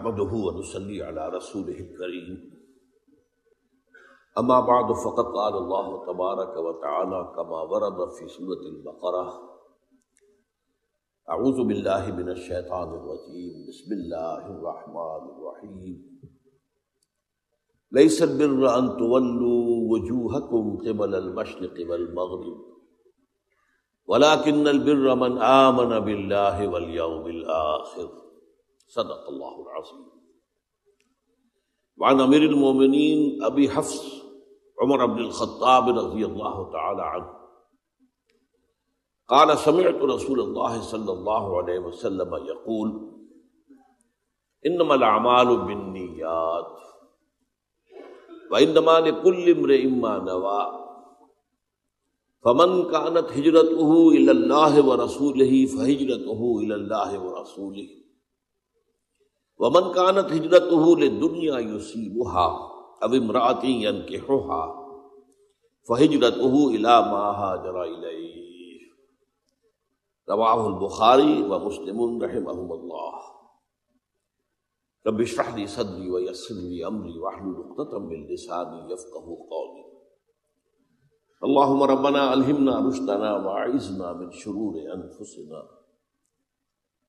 نحمده ونصلي على رسوله الكريم. أما بعد، فقد قال الله تبارك وتعالى كما ورد في سورة البقرة. أعوذ بالله من الشيطان الرجيم. بسم الله الرحمن الرحيم. ليس البر أن تولوا وجوهكم قبل المشرق والمغرب، ولكن البر من آمن بالله واليوم الآخر. صدق الله العظيم وعن امير المؤمنين ابي حفص عمر بن الخطاب رضي الله تعالى عنه قال، سمعت رسول الله صلى الله عليه وسلم يقول انما الاعمال بالنيات وانما لكل امرئ ما نوى فمن كانت هجرته الى الله ورسوله فهجرته الى الله ورسوله ومن كانت هجرته للدنيا يصيبها او امرأة ينكحها فهجرته الى ما هاجر اليه رواه البخاري ومسلم رحمهم الله رب اشرح لي صدري ويسر لي امري واحلل عقدة من لساني يفقهوا قولي اللهم ربنا الهمنا رشدنا واعذنا من شرور انفسنا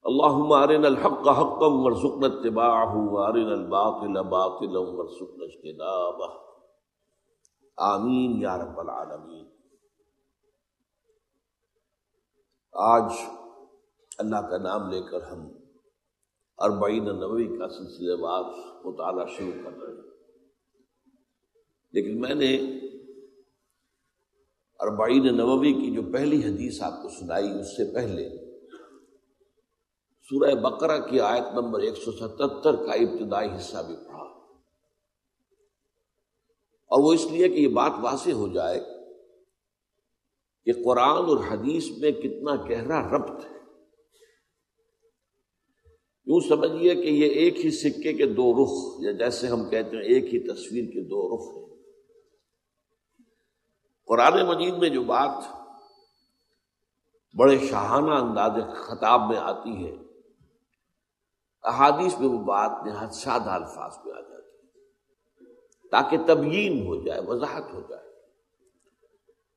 اللهم ارنا الحق حقا وارزقنا اتباعه وارنا الباطل باطلا وارزقنا اجتنابه. آمین یا رب العالمین. آج اللہ کا نام لے کر ہم اربعین نبوی کا سلسلہ وار مطالعہ شروع کر رہے ہیں. لیکن میں نے اربعین نبوی کی جو پہلی حدیث آپ کو سنائی اس سے پہلے سورہ بقرہ کی آیت نمبر ایک سو ستہتر کا ابتدائی حصہ بھی پڑھا۔ اور وہ اس لیے کہ یہ بات واضح ہو جائے کہ قرآن اور حدیث میں کتنا گہرا ربط ہے۔ یوں سمجھیے کہ یہ ایک ہی سکے کے دو رخ، یا جیسے ہم کہتے ہیں ایک ہی تصویر کے دو رخ ہیں۔ قرآن مجید میں جو بات بڑے شاہانہ انداز خطاب میں آتی ہے احادیث میں وہ بات نہایت سادہ الفاظ میں آ جاتی ہے۔ تاکہ تبیین ہو جائے، وضاحت ہو جائے۔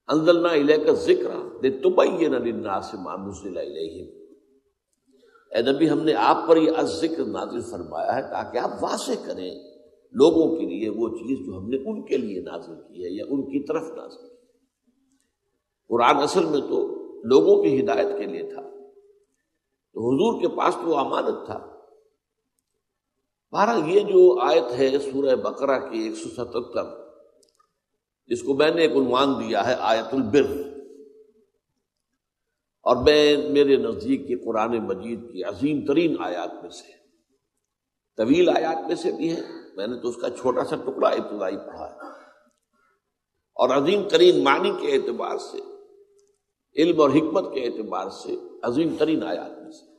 انزلنا علیہ کا ذکر دے تبین للناس ما نزل الیہم۔ اے نبی، ہم نے آپ پر یہ ذکر نازل فرمایا ہے تاکہ آپ واضح کریں لوگوں کے لیے وہ چیز جو ہم نے ان کے لیے نازل کی ہے یا ان کی طرف نازل کی قرآن اصل میں تو لوگوں کی ہدایت کے لیے تھا۔ تو حضور کے پاس تو وہ امانت تھا۔ بہرحال یہ جو آیت ہے سورہ بقرہ کی ایک سو ستہتر جس کو میں نے ایک عنوان دیا ہے، آیت البر۔ اور میں، میرے نزدیک کی قرآن مجید کی عظیم ترین آیات میں سے، طویل آیات میں سے بھی ہے۔ میں نے تو اس کا چھوٹا سا ٹکڑا ابتدائی پڑھا ہے۔ اور عظیم ترین معنی کے اعتبار سے، علم اور حکمت کے اعتبار سے عظیم ترین آیات میں سے۔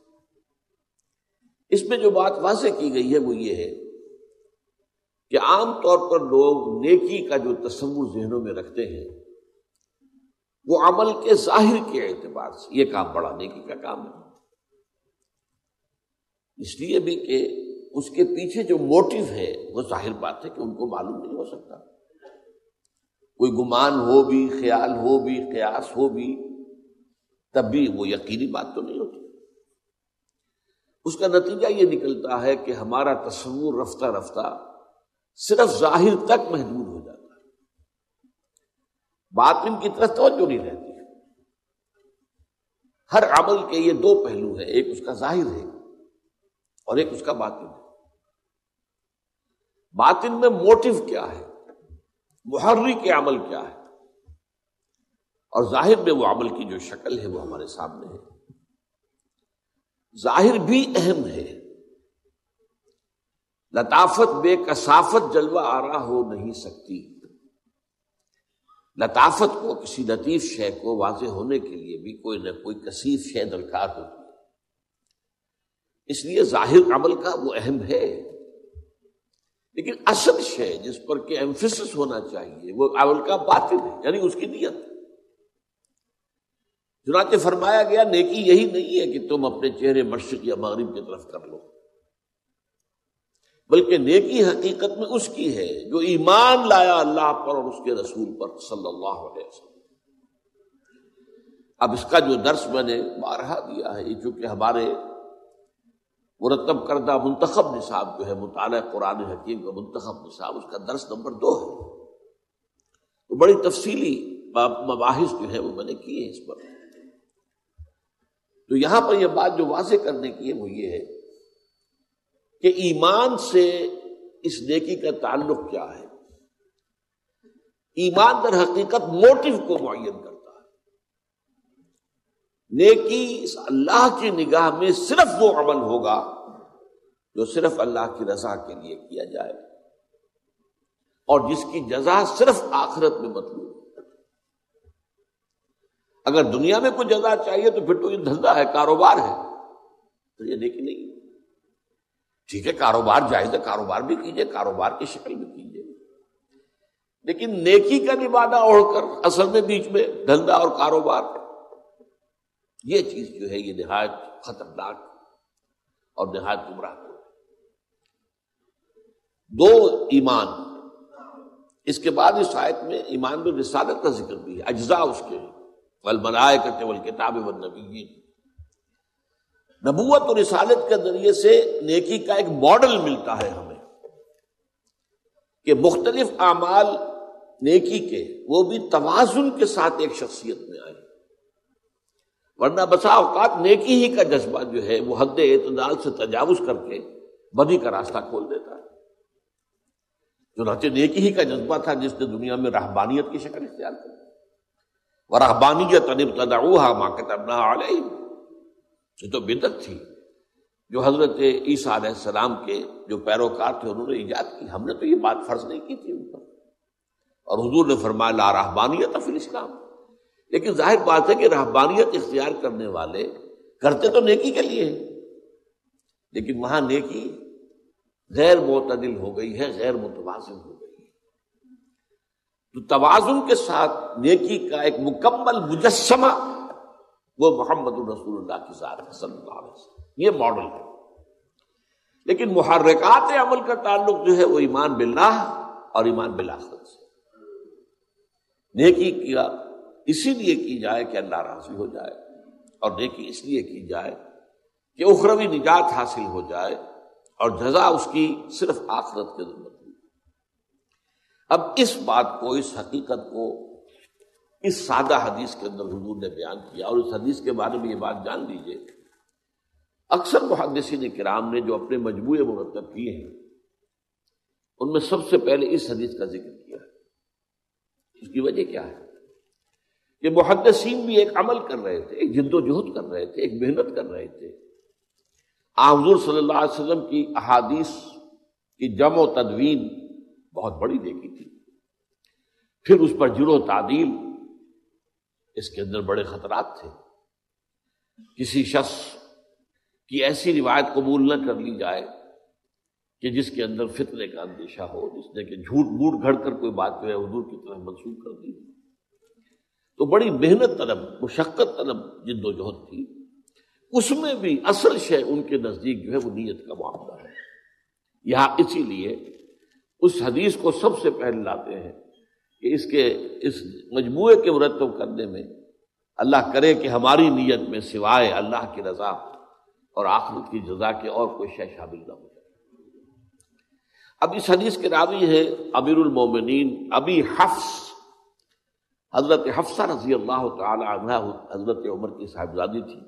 اس میں جو بات واضح کی گئی ہے وہ یہ ہے کہ عام طور پر لوگ نیکی کا جو تصور ذہنوں میں رکھتے ہیں، وہ عمل کے ظاہر کے اعتبار سے، یہ کام بڑا نیکی کا کام ہے۔ اس لیے بھی کہ اس کے پیچھے جو موٹو ہے، وہ ظاہر بات ہے کہ ان کو معلوم نہیں ہو سکتا۔ کوئی گمان ہو بھی، خیال ہو بھی، قیاس ہو بھی، تب بھی وہ یقینی بات تو نہیں ہوتی۔ اس کا نتیجہ یہ نکلتا ہے کہ ہمارا تصور رفتہ رفتہ صرف ظاہر تک محدود ہو جاتا ہے۔ بات کی طرف توجہ نہیں رہتی۔ ہر عمل کے یہ دو پہلو ہیں، ایک اس کا ظاہر ہے اور ایک اس کا باطن ہے۔ باطن میں موٹو کیا ہے؟ محرری کے عمل کیا ہے؟ اور ظاہر میں وہ عمل کی جو شکل ہے وہ ہمارے سامنے ہے۔ ظاہر بھی اہم ہے۔ لطافت بے کثافت جلوہ آرا ہو نہیں سکتی۔ لطافت کو کسی لطیف شے کو واضح ہونے کے لیے بھی کوئی نہ کوئی کثیر شے درکار ہوتی ہے۔ اس لیے ظاہر عمل کا وہ اہم ہے۔ لیکن اصل شے جس پر کہ ایمفسس ہونا چاہیے وہ عمل کا باطل ہے یعنی اس کی نیت۔ چنانچہ فرمایا گیا نیکی یہی نہیں ہے کہ تم اپنے چہرے مشرق یا مغرب کی طرف کر لو۔ بلکہ نیکی حقیقت میں اس کی ہے جو ایمان لایا اللہ پر اور اس کے رسول پر صلی اللہ علیہ وسلم۔ اب اس کا جو درس میں نے بارہا دیا ہے، یہ چونکہ ہمارے مرتب کردہ منتخب نصاب جو ہے، مطالعہ قرآن حکیم کا منتخب نصاب، اس کا درس نمبر دو ہے۔ تو بڑی تفصیلی مباحث جو ہے وہ میں نے کیے اس پر۔ تو یہاں پر یہ بات جو واضح کرنے کی ہے وہ یہ ہے کہ ایمان سے اس نیکی کا تعلق کیا ہے؟ ایمان در حقیقت موٹو کو معین کرتا ہے۔ نیکی اس اللہ کی نگاہ میں صرف وہ عمل ہوگا جو صرف اللہ کی رضا کے لیے کیا جائے۔ اور جس کی جزا صرف آخرت میں مطلوب اگر دنیا میں کوئی جزا چاہیے تو پھر تو یہ دھندا ہے، کاروبار ہے۔ تو یہ نیکی نہیں۔ ٹھیک ہے، کاروبار جائز ہے، کاروبار بھی کیجیے کاروبار کی شکل بھی کیجیے لیکن نیکی کا نبادہ اوڑھ کر اصل میں بیچ میں دھندا اور کاروبار۔ یہ چیز جو ہے، یہ نہایت خطرناک اور نہایت گمراہ دو ایمان۔ اس کے بعد اس آیت میں ایمان میں رسالت کا ذکر بھی ہے، اجزاء اس کے۔ بنائے کرتے بل نبوت اور رسالت کے ذریعے سے نیکی کا ایک ماڈل ملتا ہے ہمیں کہ مختلف اعمال نیکی کے، وہ بھی توازن کے ساتھ ایک شخصیت میں آئے۔ ورنہ بسا اوقات نیکی ہی کا جذبہ جو ہے، وہ حد اعتدال سے تجاوز کر کے بدی کا راستہ کھول دیتا ہے۔ جو نیکی ہی کا جذبہ تھا جس نے دنیا میں رہبانیت کی شکل اختیار کی۔ وہ رحبانیت انب تدعوہا ماں کتبنا علیہ یہ تو بدت تھی جو حضرت عیسیٰ علیہ السلام کے جو پیروکار تھے، انہوں نے ایجاد کی۔ ہم نے تو یہ بات فرض نہیں کی تھی ان پر۔ اور حضور نے فرمایا، لا رحبانیت فی اسلام لیکن ظاہر بات ہے کہ رحبانیت اختیار کرنے والے کرتے تو نیکی کے لیے لیکن وہاں نیکی غیر معتدل ہو گئی ہے، غیر متوازن ہو گئی۔ تو توازن کے ساتھ نیکی کا ایک مکمل مجسمہ وہ محمد الرسول اللہ کی ذات ہے، صلی اللہ علیہ وسلم۔ یہ ماڈل ہے۔ لیکن محرکات عمل کا تعلق جو ہے وہ ایمان باللہ اور ایمان بلاخت سے۔ نیکی کیا اسی لیے کی جائے کہ اللہ راضی ہو جائے اور نیکی اس لیے کی جائے کہ اخروی نجات حاصل ہو جائے اور جزا اس کی صرف آخرت کے ضرورت اب اس بات کو، اس حقیقت کو، اس سادہ حدیث کے اندر حضور نے بیان کیا اور اس حدیث کے بارے میں یہ بات جان لیجیے اکثر محدثین کرام نے جو اپنے مجموعے مرتب کیے ہیں، ان میں سب سے پہلے اس حدیث کا ذکر کیا ہے۔ اس کی وجہ کیا ہے؟ کہ محدثین بھی ایک عمل کر رہے تھے، ایک جد و جہد کر رہے تھے، ایک محنت کر رہے تھے۔ حضور صلی اللہ علیہ وسلم کی احادیث کی جم و تدوین بہت بڑی دیکھی تھی۔ پھر اس پر جرو تعدیل اس کے اندر بڑے خطرات تھے۔ کسی شخص کی ایسی روایت قبول نہ کر لی جائے کہ جس کے اندر فتنے کا اندیشہ ہو، جس نے کہ جھوٹ موٹ گھڑ کر کوئی بات جو ہے حضور کی طرف منسوخ کر دی۔ تو بڑی محنت طلب، مشقت طلب جد و جہد تھی۔ اس میں بھی اصل شے ان کے نزدیک جو ہے وہ نیت کا معاملہ ہے۔ یہاں اسی لیے اس حدیث کو سب سے پہلے لاتے ہیں کہ اس کے اس مجموعے کے مرتب کرنے میں اللہ کرے کہ ہماری نیت میں سوائے اللہ کی رضا اور آخرت کی جزا کے اور کوئی شے شامل نہ ہو جائے۔ اب اس حدیث کے راوی ہے امیر المومنین ابی حفظ حضرت حفصہ رضی اللہ تعالی عنہ، حضرت عمر کی صاحبزادی تھی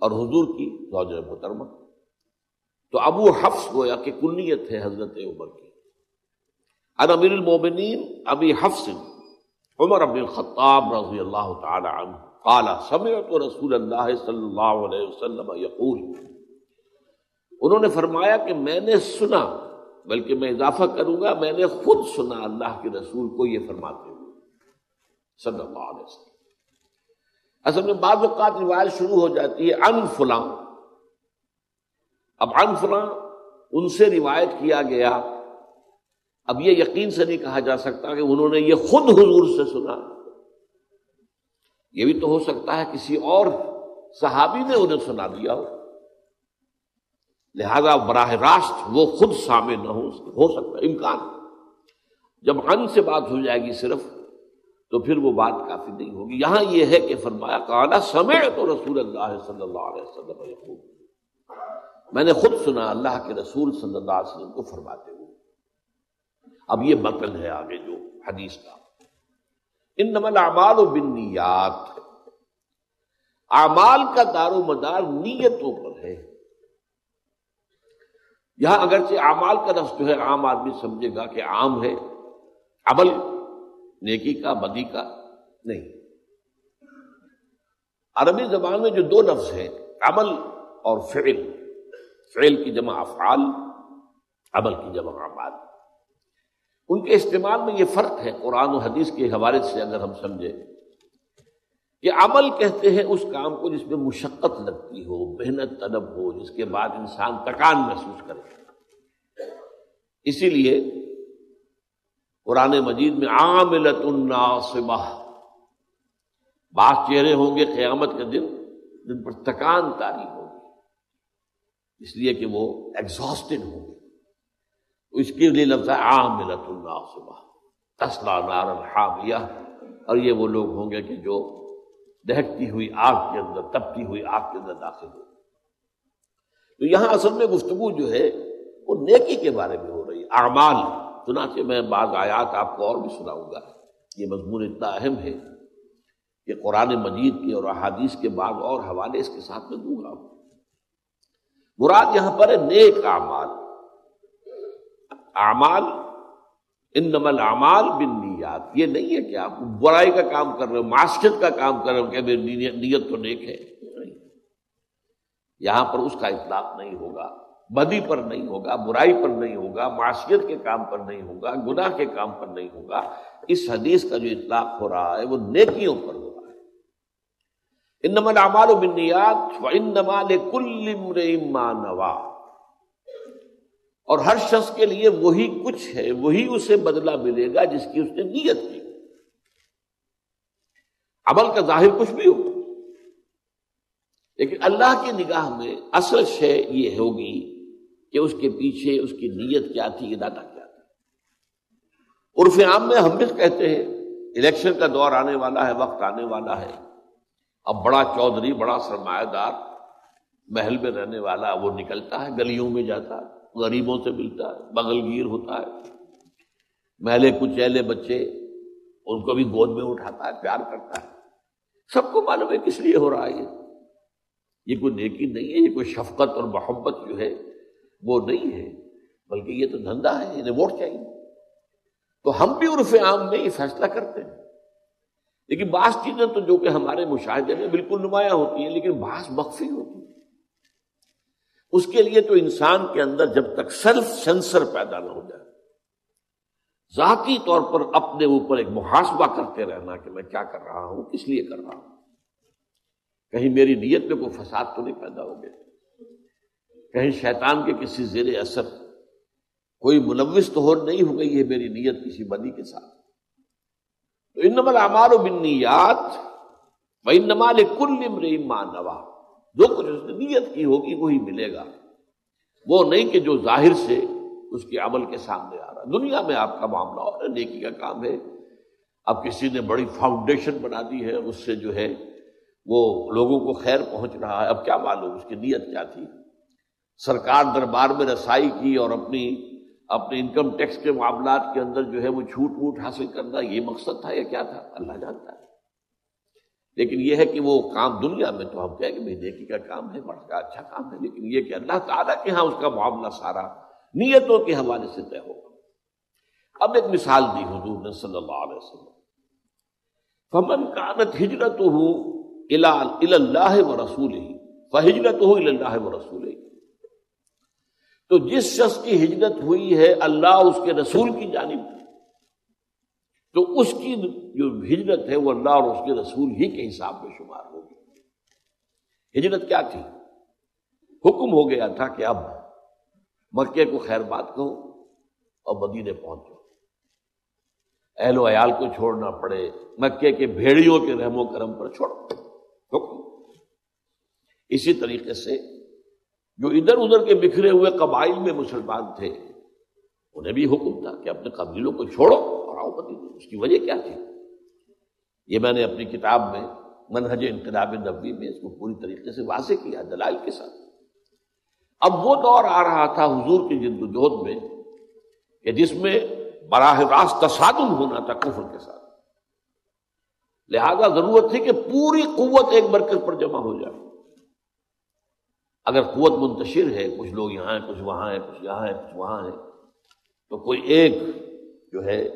اور حضور کی زوجہ محترمہ۔ تو ابو حفظ گویا کہ کنیت ہے حضرت عمر کی۔ ان امیر المومنین ابی حفص عمر ابن الخطاب رضی اللہ تعالی عنہ کالا سمے تو رسول اللہ صلی اللہ علیہ وسلم یقول۔ انہوں نے فرمایا کہ میں نے سنا، بلکہ میں اضافہ کروں گا، میں نے خود سنا اللہ کے رسول کو یہ فرماتے ہوئے۔ صلی اللہ علیہ وسلم۔ اصل میں بعض اوقات روایت شروع ہو جاتی ہے، ان فلاں اب ان ان سے روایت کیا گیا۔ اب یہ یقین سے نہیں کہا جا سکتا کہ انہوں نے یہ خود حضور سے سنا۔ یہ بھی تو ہو سکتا ہے کسی اور صحابی نے انہیں سنا دیا ہو۔ لہذا براہ راست وہ خود سامنے نہ ہو ہو سکتا، امکان۔ جب ان سے بات ہو جائے گی صرف، تو پھر وہ بات کافی نہیں ہوگی۔ یہاں یہ ہے کہ فرمایا کہا سمے تو رسول اللہ صلی اللہ علیہ وسلم میں نے خود سنا اللہ کے رسول صلی اللہ علیہ وسلم کو فرماتے ہوئے۔ اب یہ متن ہے آگے جو حدیث کا۔ ان نمل اعمال و بنیات اعمال کا دار و مدار نیتوں پر ہے۔ یہاں اگرچہ اعمال کا لفظ جو ہے عام آدمی سمجھے گا کہ عام ہے، عمل نیکی کا، بدی کا نہیں۔ عربی زبان میں جو دو لفظ ہیں، عمل اور فعل۔ فعل کی جمع افعال، عمل کی جمع اعمال۔ ان کے استعمال میں یہ فرق ہے قرآن و حدیث کے حوالے سے اگر ہم سمجھیں یہ عمل کہتے ہیں اس کام کو جس میں مشقت لگتی ہو، محنت، طلب ہو، جس کے بعد انسان تکان محسوس کرے۔ اسی لیے قرآن مجید میں عاملت الناصبہ، بعض چہرے ہوں گے قیامت کے دن جن پر تکان تاری ہوگی اس لیے کہ وہ ایگزاسٹڈ ہوں گے۔ اس کے لیے لفظ ہے عاملت الناصبہ، تسلا نار الحامیہ۔ اور یہ وہ لوگ ہوں گے کہ جو دہکتی ہوئی آگ کے اندر، تپتی ہوئی آگ کے اندر داخل ہو تو یہاں اصل میں گفتگو جو ہے، وہ نیکی کے بارے میں ہو رہی ہے۔ اعمال، چنانچہ میں بعض آیات آپ کو اور بھی سناؤں گا۔ یہ مضمون اتنا اہم ہے کہ قرآن مجید کے اور احادیث کے بعد اور حوالے اس کے ساتھ میں دوں گا۔ مراد یہاں پر ہے نیک اعمال۔ اعمال ان نمل اعمال بن نیات یہ نہیں ہے کہ آپ برائی کا کام کر رہے ہو، معاشرت کا کام کر رہے ہو، کہ میری نیت تو نیک ہے۔ یہاں پر اس کا اطلاق نہیں ہوگا، بدی پر نہیں ہوگا، برائی پر نہیں ہوگا، معاشیت کے کام پر نہیں ہوگا، گناہ کے کام پر نہیں ہوگا۔ اس حدیث کا جو اطلاق ہو رہا ہے، وہ نیکیوں پر ہو رہا ہے ان نمل امال و بنیاد و اور ہر شخص کے لیے وہی کچھ ہے، وہی اسے بدلہ ملے گا جس کی اس نے نیت کی۔ عمل کا ظاہر کچھ بھی ہو۔ لیکن اللہ کی نگاہ میں اصل شے یہ ہوگی کہ اس کے پیچھے اس کی نیت کیا تھی ارادہ کیا تھا۔ عرف عام میں ہم بھی کہتے ہیں، الیکشن کا دور آنے والا ہے، وقت آنے والا ہے۔ اب بڑا چودھری، بڑا سرمایہ دار، محل میں رہنے والا وہ نکلتا ہے، گلیوں میں جاتا ہے، غریبوں سے ملتا ہے بغل گیر ہوتا ہے۔ محلے کچیلے بچے ان کو بھی گود میں اٹھاتا ہے، پیار کرتا ہے۔ سب کو معلوم ہے کس لیے ہو رہا ہے یہ کوئی نیکی نہیں ہے، یہ کوئی شفقت اور محبت جو ہے، وہ نہیں ہے۔ بلکہ یہ تو دھندا ہے، انہیں ووٹ چاہیے۔ تو ہم بھی عرف عام میں یہ فیصلہ کرتے ہیں۔ لیکن بعض چیزیں تو جو کہ ہمارے مشاہدے میں بالکل نمایاں ہوتی ہیں، لیکن بعض مخفی ہوتی ہیں۔ اس کے لیے تو انسان کے اندر جب تک سیلف سینسر پیدا نہ ہو جائے، ذاتی طور پر اپنے اوپر ایک محاسبہ کرتے رہنا کہ میں کیا کر رہا ہوں، کس لیے کر رہا ہوں۔ کہیں میری نیت میں کوئی فساد تو نہیں پیدا ہو گیا؟ کہیں شیطان کے کسی زیر اثر کوئی ملوث تو ہو نہیں ہو گئی ہے میری نیت کسی بدی کے ساتھ۔ تو ان نمل امار و بنیات وہ ان نمال کل نوا۔ جو کچھ اس نے نیت کی ہوگی وہی ملے گا۔ وہ نہیں کہ جو ظاہر سے اس کے عمل کے سامنے آ رہا۔ دنیا میں آپ کا معاملہ اور نیکی کا کام ہے۔ اب کسی نے بڑی فاؤنڈیشن بنا دی ہے، اس سے جو ہے وہ لوگوں کو خیر پہنچ رہا ہے۔ اب کیا معلوم اس کی نیت کیا تھی؟ سرکار دربار میں رسائی کی اور اپنی اپنے انکم ٹیکس کے معاملات کے اندر جو ہے وہ چھوٹ ووٹ حاصل کرنا یہ مقصد تھا یا کیا تھا؟ اللہ جانتا ہے۔ لیکن یہ ہے کہ وہ کام دنیا میں تو ہم کہیں کہ نیکی کا کام ہے، بڑا اچھا کام ہے، لیکن یہ کہ اللہ تعالیٰ کے ہاں اس کا معاملہ سارا نیتوں کے حوالے سے طے ہوگا۔ اب ایک مثال دی حضور نے صلی اللہ علیہ وسلم۔ فمن کانت ہجرت ہو اللہ و رسول ہی فہجرت ہو اللہ و رسول ہی تو جس شخص کی ہجرت ہوئی ہے اللہ اس کے رسول کی جانب تو اس کی جو ہجرت ہے وہ اللہ اور اس کے رسول ہی کے حساب میں شمار ہوگی ہجرت کیا تھی؟ حکم ہو گیا تھا کہ اب مکے کو خیر بات کہو اور مدینے پہنچو اہل و عیال کو چھوڑنا پڑے، مکے کے بھیڑیوں کے رحم و کرم پر چھوڑو۔ حکم۔ اسی طریقے سے جو ادھر ادھر کے بکھرے ہوئے قبائل میں مسلمان تھے، انہیں بھی حکم تھا کہ اپنے قبیلوں کو چھوڑو اور آؤ مدینے۔ اس کی وجہ کیا تھی؟ یہ میں نے اپنی کتاب میں منہج انقلاب نبی میں اس کو پوری طریقے سے واضح کیا دلائل کے ساتھ۔ اب وہ دور آ رہا تھا حضور کی جد وجہد میں کہ جس میں براہ راست تصادم ہونا تھا کفر کے ساتھ۔ لہذا ضرورت تھی کہ پوری قوت ایک مرکز پر جمع ہو جائے۔ اگر قوت منتشر ہے، کچھ لوگ یہاں ہیں، کچھ وہاں ہیں، کچھ یہاں ہیں، کچھ وہاں ہیں، تو کوئی ایک جو ہے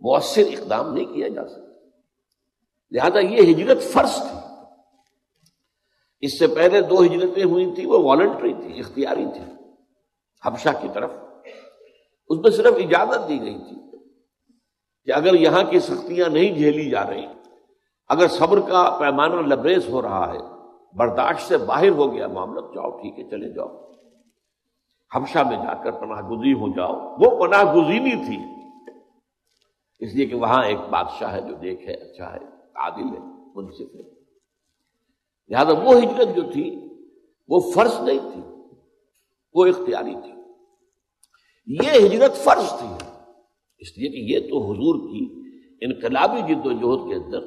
مؤثر اقدام نہیں کیا جا سکتا۔ لہذا یہ ہجرت فرض تھی۔ اس سے پہلے دو ہجرتیں ہوئی تھیں، وہ والنٹری تھی، اختیاری تھی۔ حبشہ کی طرف۔ اس میں صرف اجازت دی گئی تھی کہ اگر یہاں کی سختیاں نہیں جھیلی جا رہی، اگر صبر کا پیمانہ لبریز ہو رہا ہے برداشت سے باہر ہو گیا معاملہ، جاؤ، ٹھیک ہے، چلے جاؤ۔ ہمشا میں جا کر پناہ گزی ہو جاؤ۔ وہ پناہ گزینی تھی۔ اس لیے کہ وہاں ایک بادشاہ ہے جو دیکھے اچھا ہے، عادل ہے، منصف ہے۔ لہٰذا وہ ہجرت جو تھی، وہ فرض نہیں تھی، وہ اختیاری تھی۔ یہ ہجرت فرض تھی۔ اس لیے کہ یہ تو حضور کی انقلابی جد و جہد کے اندر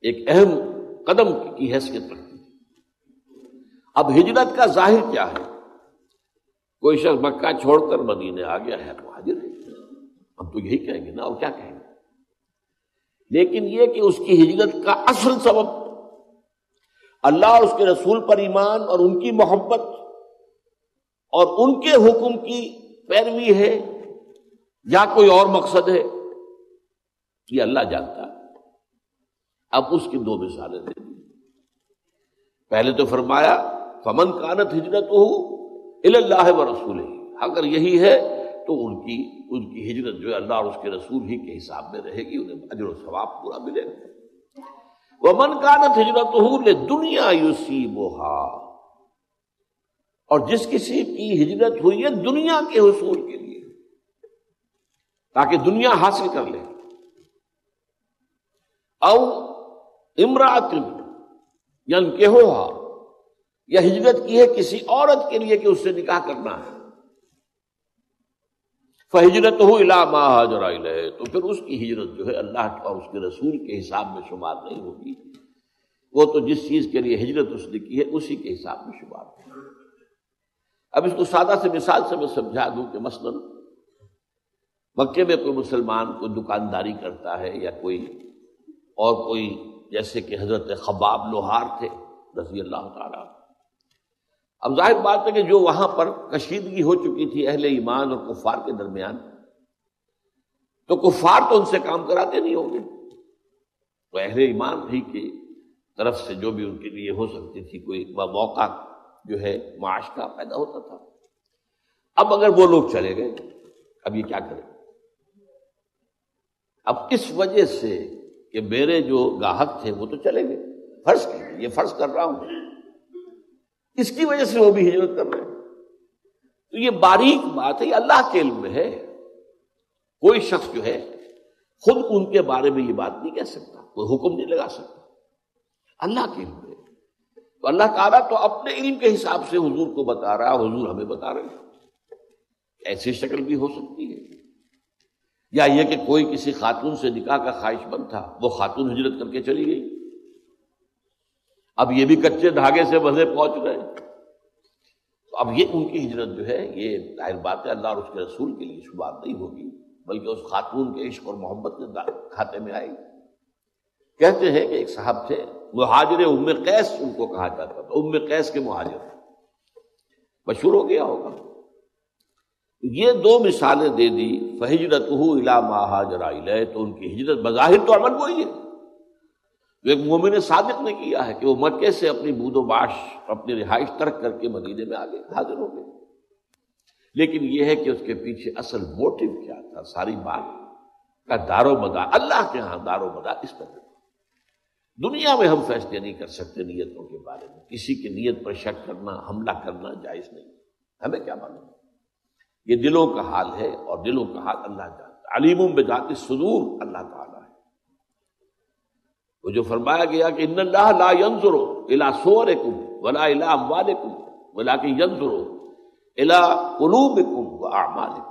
ایک اہم قدم کی حیثیت رکھتی اب ہجرت کا ظاہر کیا ہے؟ کوئی شخص مکہ چھوڑ کر مدینے آ گیا ہے حاضر ہے۔ ہم تو یہی کہیں گے نا، اور کیا کہیں گے؟ لیکن یہ کہ اس کی ہجرت کا اصل سبب اللہ اور اس کے رسول پر ایمان اور ان کی محبت اور ان کے حکم کی پیروی ہے یا کوئی اور مقصد ہے، یہ اللہ جانتا اب اس کی دو مثالیں دے دی۔ پہلے تو فرمایا فمن کانت ہجرت ہو اللہ و رسول اگر یہی ہے تو ان کی ان کی ہجرت جو ہے اللہ اور اس کے رسول ہی کے حساب میں رہے گی، انہیں اجر و ثواب پورا ملے گا۔ وہ من کانت ہجرت ہو لے دنیا یوسی بوہا اور جس کسی کی ہجرت ہوئی ہے دنیا کے حصول کے لیے، تاکہ دنیا حاصل کر لے۔ او امراط یعنی کہ ہو یا ہجرت کی ہے کسی عورت کے لیے کہ اس سے نکاح کرنا ہے۔ فہجرت ہو علامہ تو پھر اس کی ہجرت جو ہے اللہ اور اس کے رسول کے حساب میں شمار نہیں ہوگی۔ وہ تو جس چیز کے لیے ہجرت اس نے کی ہے، اسی کے حساب میں شمار ہوگی۔ اب اس کو سادہ سے مثال سے میں سمجھا دوں کہ مثلاً مکے میں کوئی مسلمان کوئی دکانداری کرتا ہے یا کوئی اور کوئی جیسے کہ حضرت خباب لوہار تھے رضی اللہ تعالیٰ اب ظاہر بات ہے کہ جو وہاں پر کشیدگی ہو چکی تھی اہل ایمان اور کفار کے درمیان، تو کفار تو ان سے کام کراتے نہیں ہوں گے۔ تو اہل ایمان ہی کی طرف سے جو بھی ان کے لیے ہو سکتی تھی، کوئی موقع جو ہے معاش کا پیدا ہوتا تھا۔ اب اگر وہ لوگ چلے گئے، اب یہ کیا کریں؟ اب کس وجہ سے کہ میرے جو گاہک تھے وہ تو چلے گئے؟ فرض کی یہ فرض کر رہا ہوں۔ اس کی وجہ سے وہ بھی ہجرت کر رہے ہیں؟ تو یہ باریک بات ہے، یہ اللہ کے علم میں ہے۔ کوئی شخص جو ہے، خود ان کے بارے میں یہ بات نہیں کہہ سکتا، کوئی حکم نہیں لگا سکتا۔ اللہ کے علم میں تو اللہ تعالیٰ تو اپنے علم کے حساب سے حضور کو بتا رہا، حضور ہمیں بتا رہے ہیں۔ ایسی شکل بھی ہو سکتی ہے۔ یا یہ کہ کوئی کسی خاتون سے نکاح کا خواہش مند تھا، وہ خاتون ہجرت کر کے چلی گئی۔ اب یہ بھی کچے دھاگے سے بندے پہنچ گئے۔ تو اب یہ ان کی ہجرت جو ہے، یہ ظاہر بات ہے، اللہ اور اس کے رسول کے لیے شبہ نہیں ہوگی، بلکہ اس خاتون کے عشق اور محبت کے کھاتے میں آئی کہتے ہیں کہ ایک صاحب تھے، مہاجر ام قیس ان کو کہا جاتا تھا، ام قیس کے مہاجر۔ مشہور ہو گیا ہوگا۔ یہ دو مثالیں دے دی فہجرت ہو الا مہاجر تو ان کی ہجرت بظاہر تو عمل وہی ہے۔ تو ایک مومن صادق نے کیا ہے کہ وہ مکے سے اپنی بود و باش، اپنی رہائش ترک کر کے مدینے میں آگے حاضر ہو گئے۔ لیکن یہ ہے کہ اس کے پیچھے اصل موٹو کیا تھا؟ ساری بات کا دار و مدار، اللہ کے ہاں دار و مدار اس پر دنیا میں ہم فیصلے نہیں کر سکتے نیتوں کے بارے میں۔ کسی کی نیت پر شک کرنا، حملہ کرنا جائز نہیں۔ ہمیں کیا معلوم؟ یہ دلوں کا حال ہے اور دلوں کا حال اللہ جانتا علیم بذات صدور اللہ تعالیٰ وہ جو فرمایا گیا کہ ان اللہ لا ينظر الى صورکم ولا الى اموالکم ولكن ينظر الى قلوبکم واعمالکم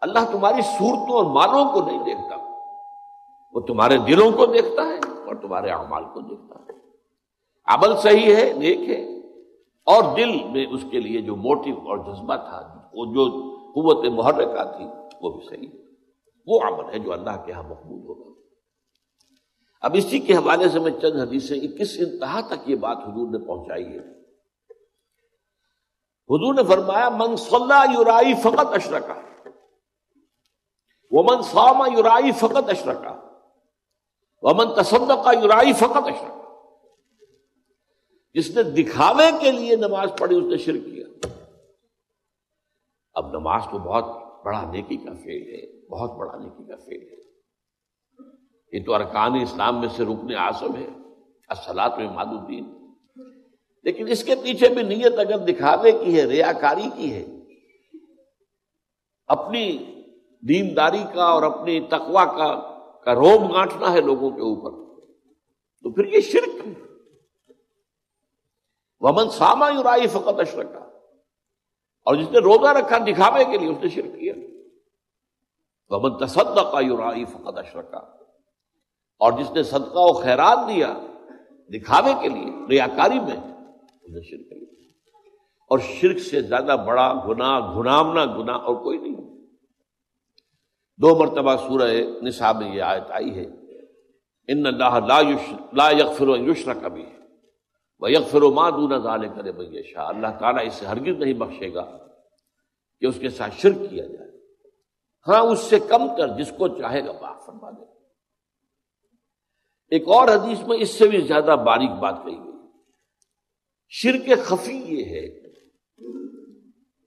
اللہ تمہاری صورتوں اور مالوں کو نہیں دیکھتا، وہ تمہارے دلوں کو دیکھتا ہے اور تمہارے اعمال کو دیکھتا ہے۔ عمل صحیح ہے، نیک ہے، اور دل میں اس کے لیے جو موٹو اور جذبہ تھا، وہ جو قوت محرکہ تھی، وہ بھی صحیح ہے۔ وہ عمل ہے جو اللہ کے یہاں مقبول ہوگا۔ اب اسی کے حوالے سے میں چند حدیثیں کس انتہا تک یہ بات حضور نے پہنچائی ہے۔ حضور نے فرمایا، من صلاح یورائی فقط اشرکا وہ من ساما یورائی فقط اشرکا ومن تصدق کا یورائی فقط اشرف جس نے دکھاوے کے لیے نماز پڑھی، اس نے شرک کیا۔ اب نماز تو بہت بڑا نیکی کا فیل ہے، بہت بڑا نیکی کا فیل ہے۔ یہ تو ارکان اسلام میں سے رکن آسم ہے اصلاط میں ماد الدین لیکن اس کے پیچھے بھی نیت اگر دکھاوے کی ہے، ریاکاری کی ہے، اپنی دینداری کا اور اپنی تقوا کا کا روب گانٹنا ہے لوگوں کے اوپر، تو پھر یہ شرک ہے۔ ومن ساما یورائی فقط اشرکا اور جس نے روزہ رکھا دکھاوے کے لیے اس نے شرک کیا۔ ومن تصدق یورائی فقط اشرکا اور جس نے صدقہ و خیرات دیا دکھاوے کے لیے، ریاکاری میں اس نے شرک کیا اور شرک سے زیادہ بڑا گنا گنامنا گنا اور کوئی نہیں۔ دو مرتبہ سورہ نصاب میں یہ آیت آئی ہے۔ ان اللہ لا لا یغفر یشر کبھی وہ یغفر و ماں دونا ظال کرے بھائی شاہ اللہ تعالیٰ اسے ہرگز نہیں بخشے گا کہ اس کے ساتھ شرک کیا جائے۔ ہاں اس سے کم تر جس کو چاہے گا بات فرما دے۔ ایک اور حدیث میں اس سے بھی زیادہ باریک بات کہی گئی۔ شرک خفی یہ ہے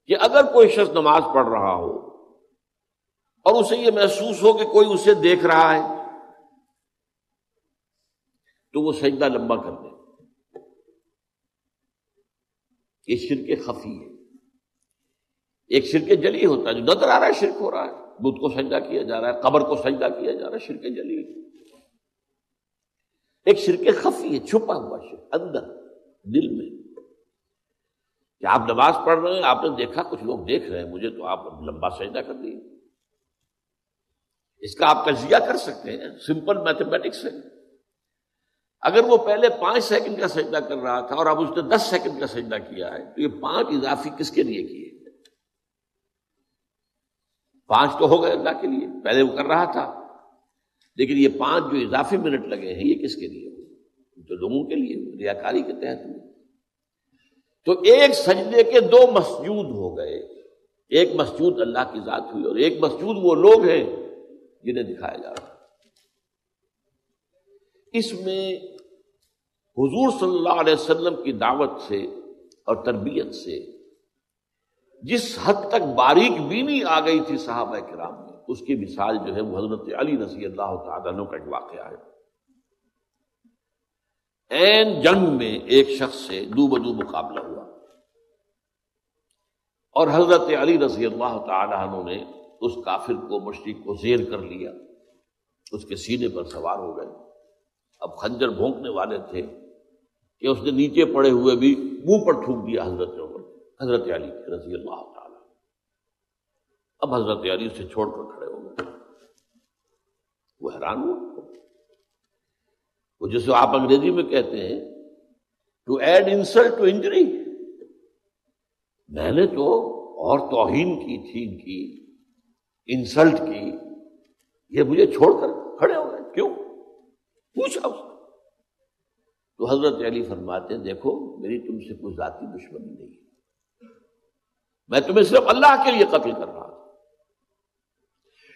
کہ اگر کوئی شخص نماز پڑھ رہا ہو اور اسے یہ محسوس ہو کہ کوئی اسے دیکھ رہا ہے، تو وہ سجدہ لمبا کر دے۔ یہ شرک خفی ہے۔ ایک شرک جلی ہوتا ہے، جو نظر آ رہا ہے شرک ہو رہا ہے۔ بدھ کو سجدہ کیا جا رہا ہے، قبر کو سجدہ کیا جا رہا ہے، شرک جلی۔ ایک شرک خفی ہے، چھپا ہوا شرک، اندر، دل میں۔ کہ آپ نماز پڑھ رہے ہیں، آپ نے دیکھا، کچھ لوگ دیکھ رہے ہیں، مجھے تو آپ لمبا سجدہ کر دیے اس کا آپ تجزیہ کر سکتے ہیں سمپل میتھمیٹکس ہے اگر وہ پہلے پانچ سیکنڈ کا سجدہ کر رہا تھا اور اب اس نے دس سیکنڈ کا سجدہ کیا ہے، تو یہ پانچ اضافی کس کے لیے کیے؟ پانچ تو ہو گئے اللہ کے لیے، پہلے وہ کر رہا تھا۔ لیکن یہ پانچ جو اضافی منٹ لگے ہیں، یہ کس کے لیے؟ جو لوگوں کے لیے، ریاکاری کے تحت۔ ہوئے تو ایک سجدے کے دو مسجود ہو گئے۔ ایک مسجود اللہ کی ذات ہوئی اور ایک مسجود وہ لوگ ہیں جنہیں دکھایا جا رہا اس میں حضور صلی اللہ علیہ وسلم کی دعوت سے اور تربیت سے جس حد تک باریک بینی آ گئی تھی صحابہ کرام اس کی مثال جو ہے وہ حضرت علی رضی اللہ تعالیٰ عنہ کا ایک واقعہ ہے۔ این جنگ میں ایک شخص سے دو بدو مقابلہ ہوا۔ اور حضرت علی رضی اللہ تعالیٰ عنہ نے اس کافر کو مشرق کو زیر کر لیا۔ اس کے سینے پر سوار ہو گئے۔ اب خنجر بھونکنے والے تھے کہ اس نے نیچے پڑے ہوئے بھی منہ پر ٹھوک دیا حضرت عمر، حضرت علی رضی اللہ تعالی اب حضرت علی اسے چھوڑ کر کھڑے ہو گئے۔ وہ حیران ہوا۔ وہ جسے آپ انگریزی میں کہتے ہیں to add insult to injury میں نے تو اور توہین کی تھی ان کی انسلٹ کی۔ یہ مجھے چھوڑ کر کھڑے ہو گئے۔ کیوں؟ پوچھا اس تو حضرت علی فرماتے ہیں، دیکھو، میری تم سے کوئی ذاتی دشمنی نہیں ہے۔ میں تمہیں صرف اللہ کے لیے قتل کر رہا تھا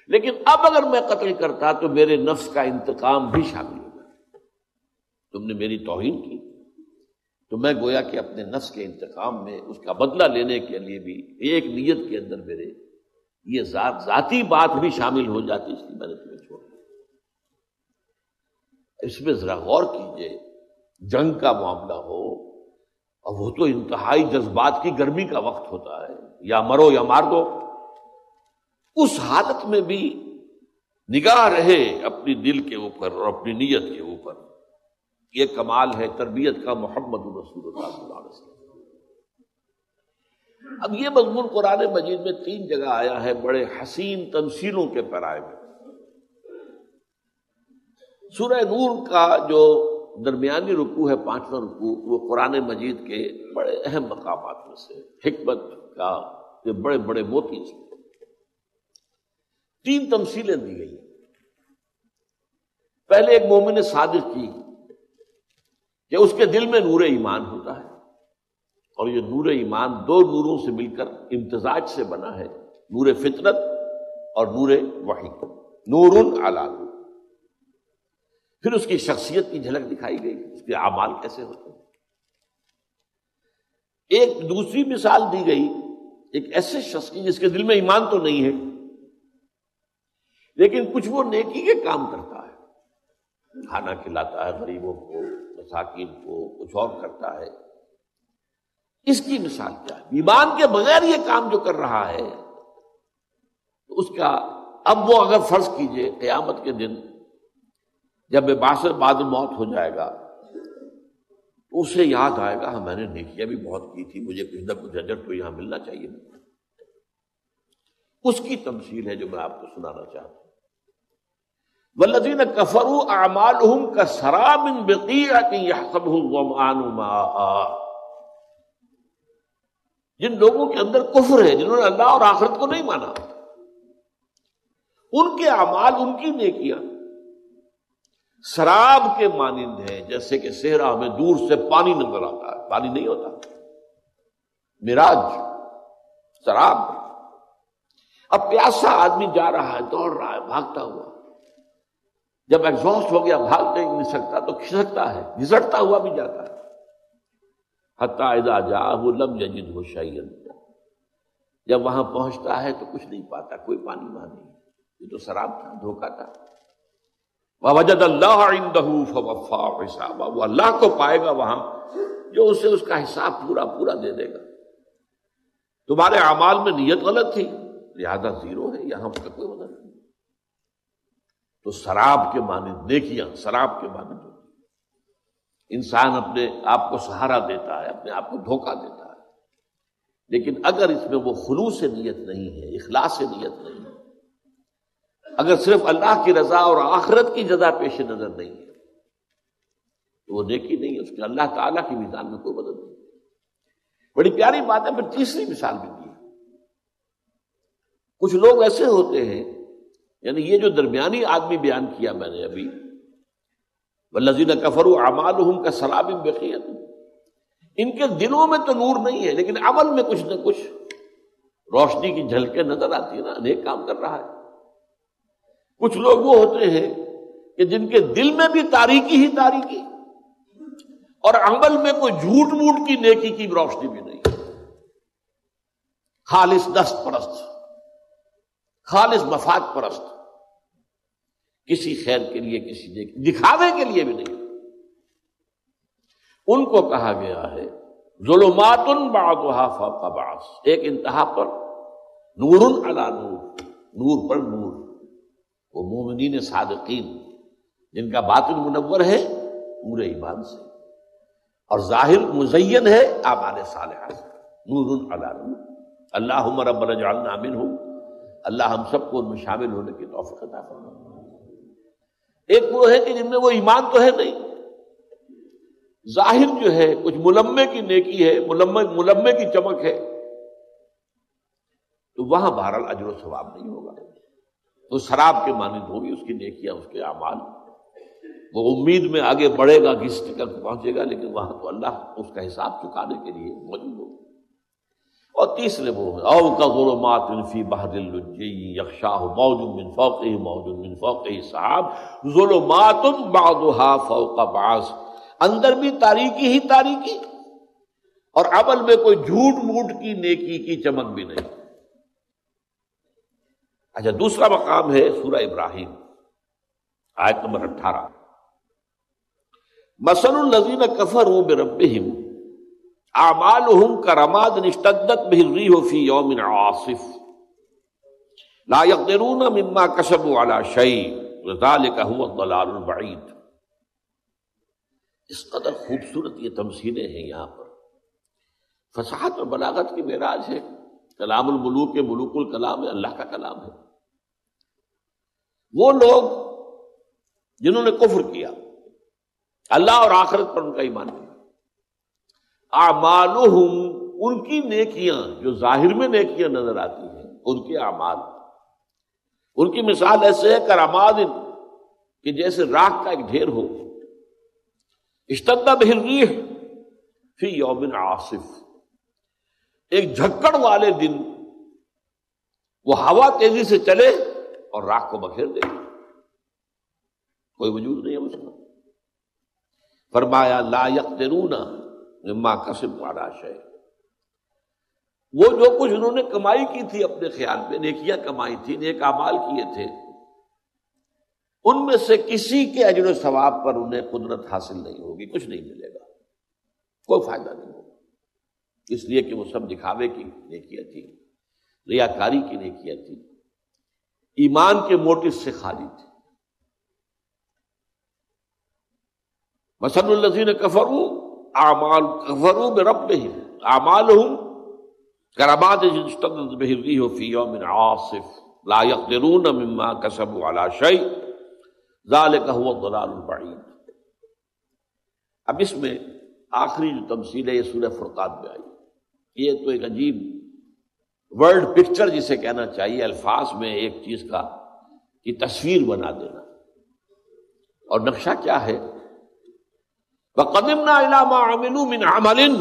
لیکن اب اگر میں قتل کرتا تو میرے نفس کا انتقام بھی شامل ہوگا۔ تم نے میری توہین کی۔ تو میں گویا کہ اپنے نفس کے انتقام میں اس کا بدلہ لینے کے لیے بھی ایک نیت کے اندر میرے یہ ذات، ذاتی بات بھی شامل ہو جاتی اس لیے میں نے تمہیں چھوڑ دیا۔ اس میں ذرا غور کیجیے جنگ کا معاملہ ہو اور وہ تو انتہائی جذبات کی گرمی کا وقت ہوتا ہے۔ یا مرو یا مار دو۔ اس حالت میں بھی نگاہ رہے اپنی دل کے اوپر اور اپنی نیت کے اوپر۔ یہ کمال ہے تربیت کا محمد رسول اللہ صلی اللہ علیہ وسلم۔ اب یہ مضمون قرآن مجید میں تین جگہ آیا ہے، بڑے حسین تنسیلوں کے پیرائے میں۔ سورہ نور کا جو درمیانی رکو ہے، پانچواں رکو وہ قرآن مجید کے بڑے اہم مقامات میں سے، حکمت کا، یہ بڑے بڑے موتی سے تین تمثیلیں دی گئی پہلے ایک مومن صادق کی، کہ اس کے دل میں نور ایمان ہوتا ہے، اور یہ نور ایمان دو نوروں سے مل کر امتزاج سے بنا ہے، نور فطرت اور نور وحی۔ نور العلال پھر اس کی شخصیت کی جھلک دکھائی گئی، اس کے اعمال کیسے ہوتے ہیں۔ ایک دوسری مثال دی گئی، ایک ایسے شخص کی جس کے دل میں ایمان تو نہیں ہے لیکن کچھ وہ نیکی کے کام کرتا ہے۔ کھانا کھلاتا ہے، غریبوں کو، مساکین کو، کچھ اور کرتا ہے۔ اس کی مثال کیا ہے؟ ایمان کے بغیر یہ کام جو کر رہا ہے، تو اس کا اب وہ اگر فرض کیجیے، قیامت کے دن جب باسر بعد موت ہو جائے گا، تو اسے یاد آئے گا ہاں، میں نے نیکیاں بھی بہت کی تھی، مجھے کچھ نہ کچھ اجر تو یہاں ملنا چاہیے۔ اس کی تمثیل ہے جو میں آپ کو سنانا چاہتا ہوں۔ ولدین کفرو اعمال کا سراب ان بقیہ جن لوگوں کے اندر کفر ہے، جنہوں نے اللہ اور آخرت کو نہیں مانا۔ ان کے اعمال ان کی نیکیاں۔ شراب کے مانند ہیں، جیسے کہ صحرا میں دور سے پانی نظر آتا ہے، پانی نہیں ہوتا۔ مراج شراب اب پیاسا آدمی جا رہا ہے، دوڑ رہا ہے، بھاگتا ہوا۔ جب ایگزاسٹ ہو گیا، بھاگ نہیں سکتا تو کھسکتا ہے گھسٹتا ہوا بھی جاتا ہے۔ حتیٰ اذا جا وہ لم جد ہو شعین جب وہاں پہنچتا ہے تو کچھ نہیں پاتا، کوئی پانی وہاں نہیں یہ تو شراب تھا دھوکا تھا۔ وجد اللہ عندہ فوفا حساب وہ اللہ کو پائے گا وہاں، جو اسے اس کا حساب پورا پورا دے دے گا۔ تمہارے اعمال میں نیت غلط تھی، لہذا زیرو ہے، یہاں پر کوئی مدد تو شراب کے مانند نیکیاں شراب کے مانند انسان اپنے آپ کو سہارا دیتا ہے، اپنے آپ کو دھوکہ دیتا ہے۔ لیکن اگر اس میں وہ خلوص نیت نہیں ہے، اخلاص نیت نہیں ہے، اگر صرف اللہ کی رضا اور آخرت کی جزا پیش نظر نہیں ہے، تو وہ نیکی نہیں ہے۔ اس کے اللہ تعالیٰ کی میزان میں کوئی مدد نہیں۔ بڑی پیاری بات ہے، پھر تیسری مثال بھی دی کچھ لوگ ایسے ہوتے ہیں یعنی یہ جو درمیانی آدمی بیان کیا میں نے ابھی لذیذ کفر امال کا سلاب بقیت۔ ان کے دلوں میں تو نور نہیں ہے، لیکن عمل میں کچھ نہ کچھ روشنی کی جھلکیں نظر آتی ہے نا انیک کام کر رہا ہے۔ کچھ لوگ وہ ہوتے ہیں کہ جن کے دل میں بھی تاریخی ہی تاریخی اور عمل میں کوئی جھوٹ موٹ کی نیکی کی روشنی بھی نہیں۔ خالص دست پرست۔ خالص مفاد پرست۔ کسی خیر کے لیے، کسی دکھاوے کے لیے بھی نہیں۔ ان کو کہا گیا ہے ظلمات باس ایک انتہا پر نور علا نور نور پر نور۔ وہ مومنین صادقین، جن کا باطن منور ہے، پورے ایمان سے۔ اور ظاہر مزین ہے آباد صالحہ سے۔ نور علا نور۔ اللہ رب رجعلنا ہوں اللہ ہم سب کو ان میں شامل ہونے کی توفیق عطا فرمائے۔ ایک وہ ہے کہ جن میں وہ ایمان تو ہے نہیں۔ ظاہر جو ہے، کچھ ملمے کی نیکی ہے، ملمے ملمے کی چمک ہے۔ تو وہاں بہرحال اجر و ثواب نہیں ہوگا۔ تو شراب کے مانند ہوگی اس کی نیکیاں، اس کے اعمال۔ وہ امید میں آگے بڑھے گا گھس تک پہنچے گا، لیکن وہاں تو اللہ اس کا حساب چکانے کے لیے موجود ہوگا۔ اور تیسرے وہ او کا ظلمات فی بہر الجی یکشاہ موجود من فوقه موجود من فوقه صاحب، ظلمات بعضها فوق بعض۔ اندر بھی تاریکی ہی تاریکی۔ اور عمل میں کوئی جھوٹ موٹ کی، نیکی کی چمک بھی نہیں۔ اچھا دوسرا مقام ہے سورہ ابراہیم، آیت نمبر اٹھارہ۔ مسل النزین کفر ہوں بے رب آمال ہوں کرماد نشتدت بہری ہو فی یوم آصف لا يقدرون مما کسب والا شعی ذالک هو الضلال البعید. اس قدر خوبصورت یہ تمثیلیں ہیں یہاں پر. فصاحت اور بلاغت کی معراج ہے. کلام الملوک کے ملوک الکلام ہے، اللہ کا کلام ہے. وہ لوگ جنہوں نے کفر کیا، اللہ اور آخرت پر ان کا ایمان کیا اعمالہم ان کی نیکیاں جو ظاہر میں نیکیاں نظر آتی ہیں، ان کے اعمال۔ ان کی مثال ایسے ہے کراماد کہ جیسے راک کا ایک ڈھیر ہو۔ اشتدا بہل فی یومن آصف ایک جھکڑ والے دن، وہ ہوا تیزی سے چلے اور راک کو بکھیر دے۔ کوئی وجود نہیں ہے اس کا فرمایا، لا مما کسب والا شے۔ وہ جو کچھ انہوں نے کمائی کی تھی اپنے خیال میں، نیکیاں کمائی تھی، نیک امال کیے تھے، ان میں سے کسی کے اجر و ثواب پر انہیں قدرت حاصل نہیں ہوگی، کچھ نہیں ملے گا، کوئی فائدہ نہیں ہوگا۔ اس لیے کہ وہ سب دکھاوے کی نیکیاں تھی ریاکاری کی نیکیاں تھی ایمان کے موٹو سے خالی تھی مسن الزین کفرو اعمال کفرو میں رب ہی اعمال ہوں کرامات بہری ہو فی یوم عاصف. لا يقدرون مما كسبوا على شيء. ذلك هو الضلال البعید اب اس میں آخری جو تمثیل ہے، یہ سورہ فرقات میں آئی. یہ تو ایک عجیب ورلڈ پکچر جسے کہنا چاہیے، الفاظ میں ایک چیز کا کی تصویر بنا دینا. اور نقشہ کیا ہے؟ قدم نہ علامہ من عمل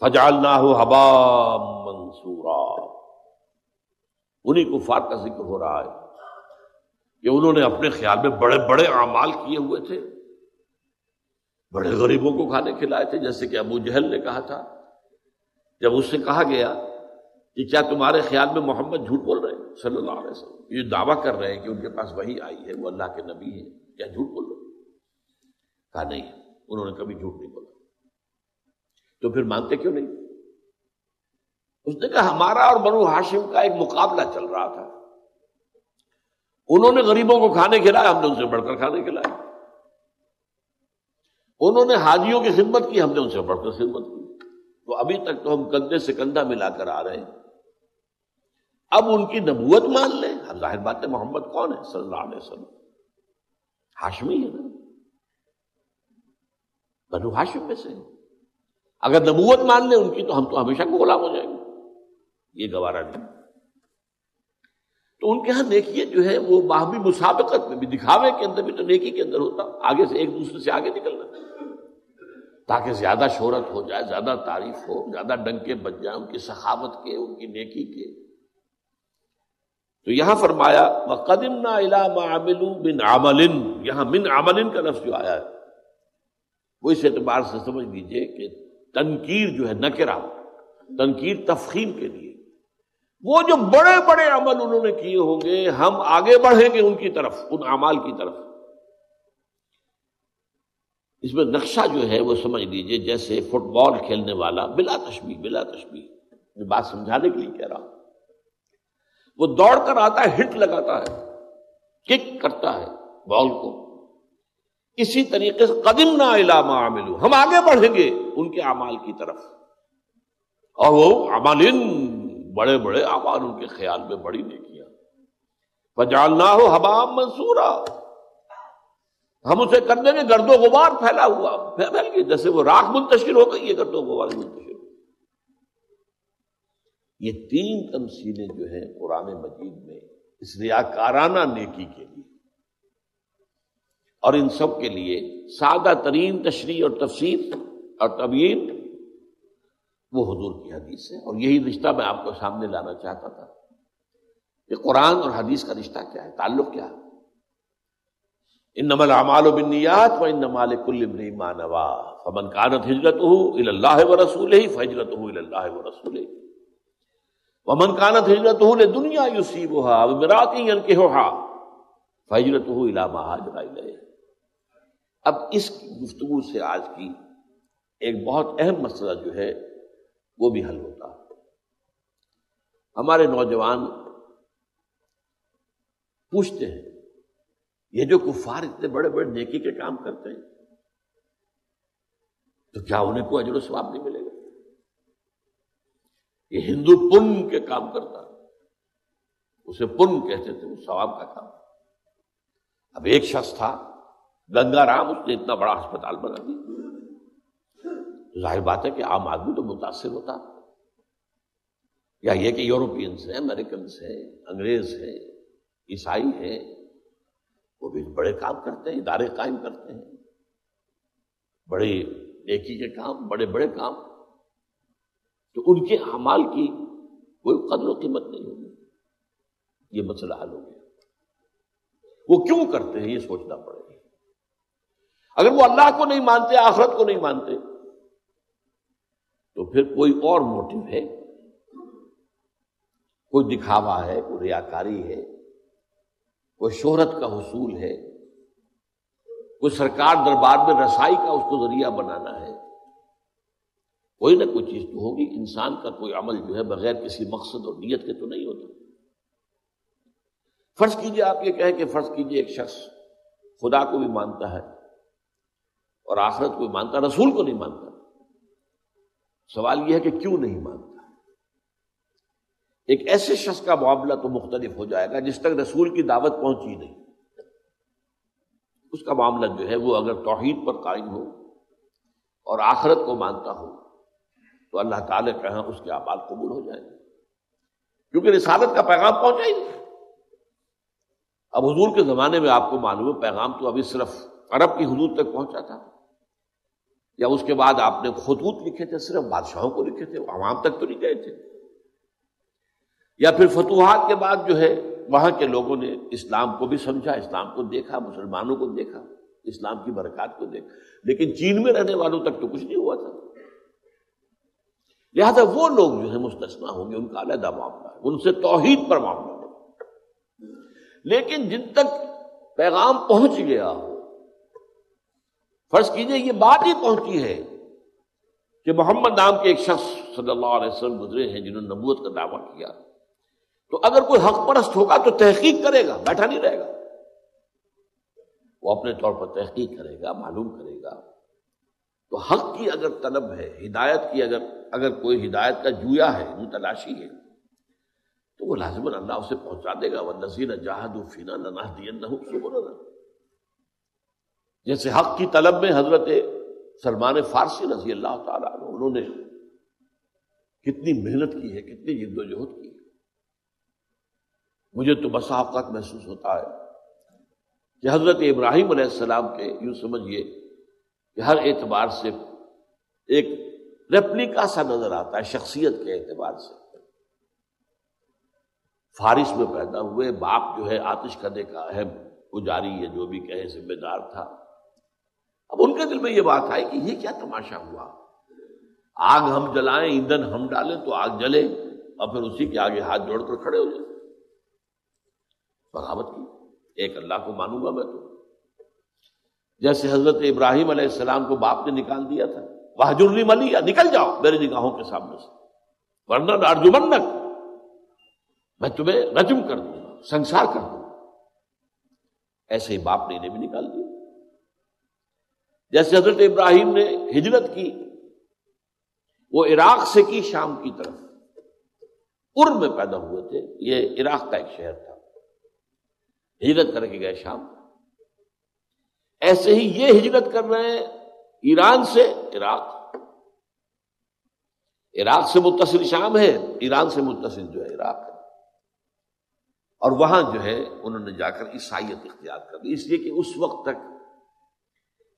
فجالنا ہو حبا منصورا انہیں کفار کا ذکر ہو رہا ہے کہ انہوں نے اپنے خیال میں بڑے بڑے اعمال کیے ہوئے تھے۔ بڑے غریبوں کو کھانے کھلائے تھے، جیسے کہ ابو جہل نے کہا تھا۔ جب اس سے کہا گیا کہ کیا تمہارے خیال میں محمد جھوٹ بول رہے ہیں؟ صلی اللہ علیہ وسلم۔ یہ دعویٰ کر رہے ہیں کہ ان کے پاس وہی آئی ہے، وہ اللہ کے نبی ہے کیا جھوٹ بول رہے کہا، نہیں، انہوں نے کبھی جھوٹ نہیں بولا۔ تو پھر مانتے کیوں نہیں؟ اس نے کہا، ہمارا اور بنو ہاشم کا ایک مقابلہ چل رہا تھا۔ انہوں نے غریبوں کو کھانے کھلایا، ہم نے ان سے بڑھ کر کھانے کھلائے۔ انہوں نے حاجیوں کی خدمت کی، ہم نے ان سے بڑھ کر خدمت کی۔ تو ابھی تک تو ہم کندھے سے کندھا ملا کر آ رہے ہیں۔ اب ان کی نبوت مان لیں۔ ہم ظاہر بات ہے، محمد کون ہے؟ صلی اللہ علیہ وسلم۔ ہاشمی ہے نا۔ بنو ہاشم میں سے۔ اگر نبوت مان لیں ان کی تو ہم تو ہمیشہ کو غلام ہو جائیں گے۔ یہ گوارا نہیں۔ تو ان کے یہاں نیکی جو ہے وہ باہمی مسابقت میں بھی دکھاوے کے اندر بھی تو نیکی کے اندر ہوتا۔ آگے سے ایک دوسرے سے آگے نکلنا۔ تاکہ زیادہ شہرت ہو جائے، زیادہ تعریف ہو، زیادہ ڈنکے بچ جائیں ان کی سخاوت کے، ان کی نیکی کے۔ تو یہاں فرمایا قدم نہ علام بن عمل۔ یہاں من عمل کا لفظ جو آیا ہے۔ وہ اس اعتبار سے سمجھ لیجیے کہ تنقیر جو ہے نکرا تنقیر تفخیم کے لیے۔ وہ جو بڑے بڑے عمل انہوں نے کیے ہوں گے، ہم آگے بڑھیں گے ان کی طرف، ان اعمال کی طرف۔ اس میں نقشہ جو ہے وہ سمجھ لیجیے جیسے فٹ بال کھیلنے والا، بلا تشبی بلا تشبی میں بات سمجھانے کے لیے کہہ رہا ہوں۔ وہ دوڑ کر آتا ہے، ہٹ لگاتا ہے، کک کرتا ہے بال کو۔ اسی طریقے سے قدم نہ علامہ عامل ہم آگے بڑھیں گے ان کے اعمال کی طرف۔ اور وہ امالین بڑے بڑے اعمال ان کے خیال میں بڑی نہیں کیا پجالنا ہو حبام منصورہ ہم اسے کر دیں گے گرد و غبار پھیلا ہوا، پھیل گئی، جیسے وہ راک منتشر ہو گئی، یہ گرد و غبار منتشر۔ ہو یہ تین تمثیلیں جو ہیں قرآن مجید میں اس ریا کارانہ نیکی کے لیے۔ اور ان سب کے لیے سادہ ترین تشریح اور تفصیل اور طبیعت وہ حضور کی حدیث ہے۔ اور یہی رشتہ میں آپ کو سامنے لانا چاہتا تھا۔ کہ قرآن اور حدیث کا رشتہ کیا ہے؟ تعلق کیا ہے؟ ان نمل امال و بنیات و ان نمال کل مانوا فمن کانت ہجرت ہو اللہ و رسول ہی فجرت ہو اللہ و رسول ومن کانت ہجرت ہو دنیا یوسیب ہا مراتی ان کے ہوا فجرت ہو الا مہاجر اب اس گفتگو سے آج کی ایک بہت اہم مسئلہ جو ہے، وہ بھی حل ہوتا۔ ہمارے نوجوان پوچھتے ہیں، یہ جو کفار اتنے بڑے بڑے نیکی کے کام کرتے ہیں، تو کیا انہیں کوئی اجر و ثواب نہیں ملے گا؟ یہ ہندو پن کے کام کرتا۔ اسے پن کہتے تھے، وہ ثواب کا کام۔ اب ایک شخص تھا گنگا رام اس نے اتنا بڑا اسپتال بنا دیا۔ ظاہر بات ہے کہ عام آدمی تو متاثر ہوتا۔ یا یہ کہ یورپینس ہیں امریکنس ہیں، انگریز ہیں، عیسائی ہیں، وہ بھی بڑے کام کرتے ہیں، ادارے قائم کرتے ہیں۔ بڑے نیکی کے کام، بڑے بڑے کام۔ تو ان کے اعمال کی کوئی قدر و قیمت نہیں ہوگی۔ یہ مسئلہ حل ہو گیا۔ وہ کیوں کرتے ہیں؟ یہ سوچنا پڑے گا۔ اگر وہ اللہ کو نہیں مانتے، آخرت کو نہیں مانتے، تو پھر کوئی اور موٹو ہے؟ کوئی دکھاوا ہے، کوئی ریاکاری ہے، کوئی شہرت کا حصول ہے، کوئی سرکار دربار میں رسائی کا اس کو ذریعہ بنانا ہے۔ کوئی نہ کوئی چیز تو ہوگی، انسان کا کوئی عمل جو ہے بغیر کسی مقصد اور نیت کے تو نہیں ہوتا۔ فرض کیجیے، آپ یہ کہیں کہ فرض کیجیے ایک شخص خدا کو بھی مانتا ہے۔ اور آخرت کو مانتا رسول کو نہیں مانتا سوال یہ ہے کہ کیوں نہیں مانتا ایک ایسے شخص کا معاملہ تو مختلف ہو جائے گا جس تک رسول کی دعوت پہنچی نہیں۔ اس کا معاملہ جو ہے وہ اگر توحید پر قائم ہو اور آخرت کو مانتا ہو تو اللہ تعالی کہ ہاں اس کے آباد قبول ہو جائیں۔ گے کیونکہ رسالت کا پیغام پہنچا ہی نہیں۔ اب حضور کے زمانے میں آپ کو معلوم ہے، پیغام تو ابھی صرف عرب کی حدود تک پہنچا تھا۔ یا اس کے بعد آپ نے خطوط لکھے تھے، صرف بادشاہوں کو لکھے تھے، عوام تک تو نہیں گئے تھے۔ یا پھر فتوحات کے بعد جو ہے، وہاں کے لوگوں نے اسلام کو بھی سمجھا، اسلام کو دیکھا، مسلمانوں کو دیکھا، اسلام کی برکات کو دیکھا۔ لیکن چین میں رہنے والوں تک تو کچھ نہیں ہوا تھا۔ لہذا وہ لوگ جو ہے مستثنا ہوں گے، ان کا علیحدہ معاملہ ہے، ان سے توحید پر معاملہ ہے۔ لیکن جن تک پیغام پہنچ گیا ہو فرض کیجیے یہ بات ہی پہنچی ہے کہ محمد نام کے ایک شخص صلی اللہ علیہ وسلم گزرے ہیں جنہوں نے نبوت کا دعویٰ کیا۔ تو اگر کوئی حق پرست ہوگا تو تحقیق کرے گا، بیٹھا نہیں رہے گا۔ وہ اپنے طور پر تحقیق کرے گا، معلوم کرے گا۔ تو حق کی اگر طلب ہے، ہدایت کی اگر اگر کوئی ہدایت کا جویا ہے تلاشی ہے۔ تو وہ لازمن اللہ اسے پہنچا دے گا۔ وہ نذیر جہاد فینا نہ جیسے حق کی طلب میں حضرت سلمان فارسی رضی اللہ تعالیٰ انہوں نے کتنی محنت کی ہے، کتنی جد و جہد کی ہے۔ مجھے تو اوقات محسوس ہوتا ہے کہ حضرت ابراہیم علیہ السلام کے، یوں سمجھیے کہ ہر اعتبار سے ایک ریپلیکا سا نظر آتا ہے، شخصیت کے اعتبار سے۔ فارس میں پیدا ہوئے، باپ جو ہے آتش کرنے کا اہم پجاری ہے جو بھی کہے، ذمہ دار تھا۔ اب ان کے دل میں یہ بات آئی کہ یہ کیا تماشا ہوا؟ آگ ہم جلائیں، ایندھن ہم ڈالیں تو آگ جلے اور پھر اسی کے آگے ہاتھ جوڑ کر کھڑے ہو جائیں۔ بغاوت کی۔ ایک اللہ کو مانوں گا میں تو۔ جیسے حضرت ابراہیم علیہ السلام کو باپ نے نکال دیا تھا۔ وہ جرنی ملی یا نکل جاؤ میری نگاہوں کے سامنے سے۔ ورنہ ارجمنک میں تمہیں رجم کر دوں گا، سنسار کر دوں ایسے ہی باپ نے انہیں بھی نکال دیا۔ جیسے حضرت ابراہیم نے ہجرت کی، وہ عراق سے کی شام کی طرف۔ ار میں پیدا ہوئے تھے، یہ عراق کا ایک شہر تھا۔ ہجرت کر کے گئے شام۔ ایسے ہی یہ ہجرت کر رہے ہیں ایران سے عراق۔ عراق سے متصل شام ہے، ایران سے متصل جو ہے عراق۔ ہے اور وہاں جو ہے، انہوں نے جا کر عیسائیت اختیار کر دی اس لیے کہ اس وقت تک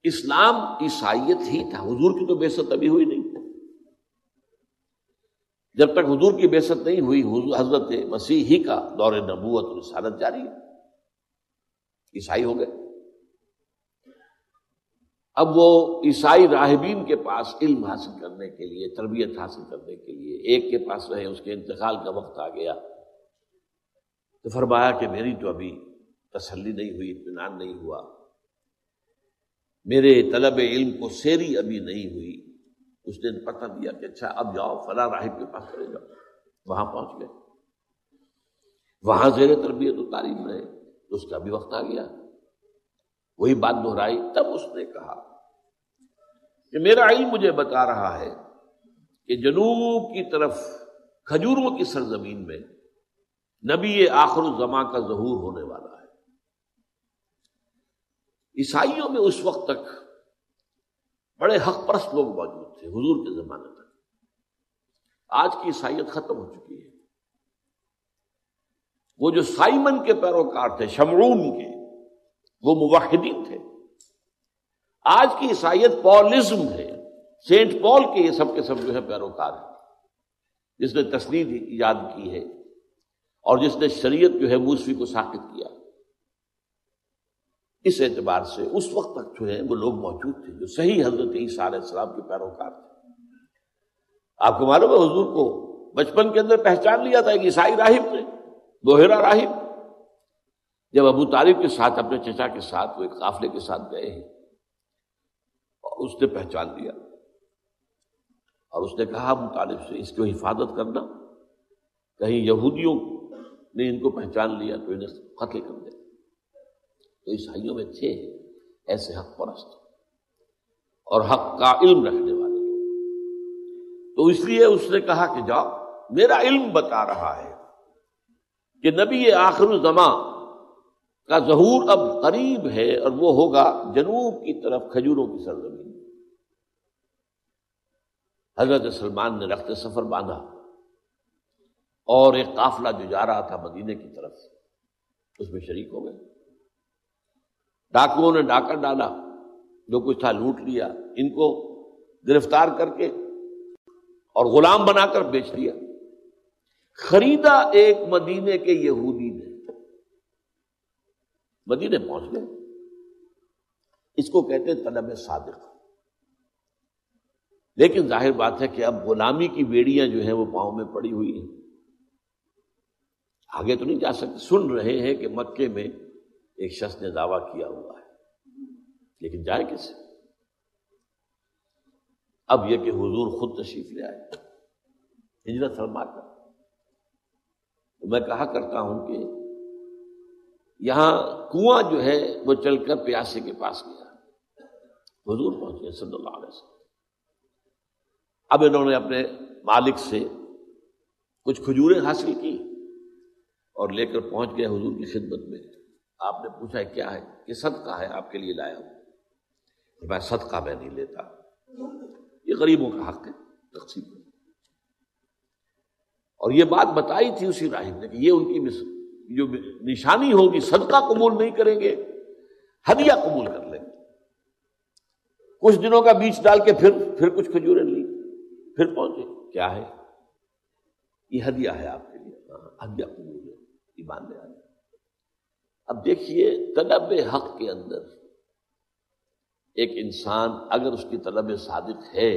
اسلام عیسائیت ہی تھا۔ حضور کی تو بےست ابھی ہوئی نہیں۔ جب تک حضور کی بےست نہیں ہوئی حضرت مسیح ہی کا دور نبوت اور رسالت جاری ہے۔ عیسائی ہو گئے۔ اب وہ عیسائی راہبین کے پاس علم حاصل کرنے کے لیے، تربیت حاصل کرنے کے لیے ایک کے پاس رہے، اس کے انتقال کا وقت آ گیا۔ تو فرمایا کہ میری تو ابھی تسلی نہیں ہوئی، اطمینان نہیں ہوا۔ میرے طلب علم کو سیری ابھی نہیں ہوئی۔ اس نے پتہ دیا کہ اچھا اب جاؤ، فلاں راہب کے پاس چلے جاؤ۔ وہاں پہنچ گئے۔ وہاں زیر تربیت و تعلیم رہے۔ تو اس کا بھی وقت آ گیا۔ وہی بات دہرائی۔ تب اس نے کہا کہ میرا علم مجھے بتا رہا ہے کہ جنوب کی طرف کھجوروں کی سرزمین میں نبی آخر الزما کا ظہور ہونے والا ہے۔ عیسائیوں میں اس وقت تک بڑے حق پرست لوگ موجود تھے، حضور کے زمانے تک۔ آج کی عیسائیت ختم ہو چکی ہے۔ وہ جو سائمن کے پیروکار تھے شمرون کے، وہ موحدین تھے۔ آج کی عیسائیت پولزم ہے، سینٹ پال کے یہ سب کے سب جو ہے پیروکار ہیں۔ جس نے تصدیق یاد کی ہے اور جس نے شریعت جو ہے موسوی کو ساکت کیا۔ اس اعتبار سے اس وقت تک جو ہے وہ لوگ موجود تھے جو صحیح حضرت عیسیٰ علیہ السلام کے پیروکار تھے۔ آپ کو معلوم ہے حضور کو بچپن کے اندر پہچان لیا تھا ایک عیسائی راہب نے، دوہرا راہب۔ جب ابو طالب کے ساتھ، اپنے چچا کے ساتھ، وہ ایک قافلے کے ساتھ گئے ہیں اور اس نے پہچان لیا۔ اور اس نے کہا، ابو طالب سے اس کو حفاظت کرنا۔ کہیں یہودیوں نے ان کو پہچان لیا تو انہیں قتل کر دے تو عیسائیوں میں تھے ایسے حق پرست اور حق کا علم رکھنے والے تو اس لیے اس نے کہا کہ جاؤ، میرا علم بتا رہا ہے کہ نبی آخر الزماں کا ظہور اب قریب ہے اور وہ ہوگا جنوب کی طرف کھجوروں کی سرزمین۔ حضرت سلمان نے رخت سفر باندھا اور ایک قافلہ جو جا رہا تھا مدینے کی طرف، اس میں شریک ہو گئے۔ ڈاکوؤں نے ڈاکر ڈالا، جو کچھ تھا لوٹ لیا، ان کو گرفتار کر کے اور غلام بنا کر بیچ دیا۔ خریدا ایک مدینے کے یہودی نے۔ مدینے پہنچ گئے۔ اس کو کہتے ہیں طلب صادق۔ لیکن ظاہر بات ہے کہ اب غلامی کی بیڑیاں جو ہیں وہ پاؤں میں پڑی ہوئی ہیں۔ آگے تو نہیں جا سکتے۔ سن رہے ہیں کہ مکے میں ایک شخص نے دعویٰ کیا ہوا ہے۔ لیکن جائے کیسے اب یہ کہ حضور خود تشریف لے آئے۔ ہجرت فرما کر۔ میں کہا کرتا ہوں کہ یہاں کنواں جو ہے وہ چل کر پیاسے کے پاس گیا۔ حضور پہنچے صلی اللہ علیہ وسلم۔ اب انہوں نے اپنے مالک سے کچھ کھجوریں حاصل کی اور لے کر پہنچ گئے حضور کی خدمت میں۔ آپ نے پوچھا کیا ہے؟ کہ صدقہ ہے آپ کے لیے لایا ہوں۔ میں صدقہ میں نہیں لیتا۔ یہ غریبوں کا حق ہے۔ تقسیم۔ اور یہ بات بتائی تھی اسی راہب نے کہ یہ ان کی جو نشانی ہوگی، صدقہ قبول نہیں کریں گے، ہدیہ قبول کر لیں۔ گے کچھ دنوں کا بیچ ڈال کے پھر پھر کچھ کھجوریں لی پھر پہنچے۔ کیا ہے؟ یہ ہدیہ ہے آپ کے لیے۔ ہاں، ہدیہ قبول ہے۔ ایمان لے آئے اب دیکھیے طلب حق کے اندر ایک انسان اگر اس کی طلب صادق ہے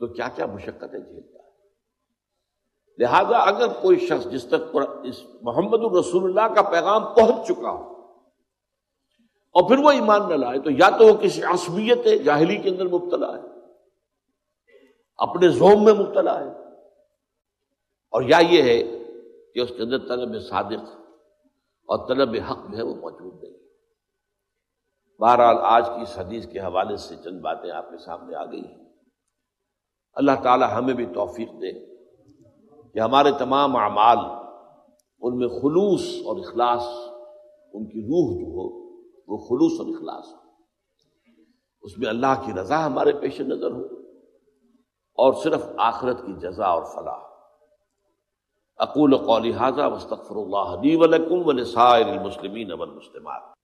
تو کیا کیا مشقتیں جھیلتا ہے لہذا اگر کوئی شخص جس تک اس محمد الرسول اللہ کا پیغام پہنچ چکا ہو اور پھر وہ ایمان نہ لائے، تو یا تو وہ کسی عصبیت جاہلی کے اندر مبتلا ہے، اپنے زوم میں مبتلا ہے، اور یا یہ ہے کہ اس کے اندر طلب صادق اور طلب حق جو ہے وہ موجود نہیں بہرحال آج کی اس حدیث کے حوالے سے چند باتیں آپ کے سامنے آ گئی ہیں۔ اللہ تعالی ہمیں بھی توفیق دے کہ ہمارے تمام اعمال ان میں خلوص اور اخلاص، ان کی روح جو ہو، وہ خلوص اور اخلاص ہو۔ اس میں اللہ کی رضا ہمارے پیش نظر ہو اور صرف آخرت کی جزا اور فلاح۔ اقول قولی حاضہ مستقفر اللہ ولکم ولسائر المسلمین والمسلمات.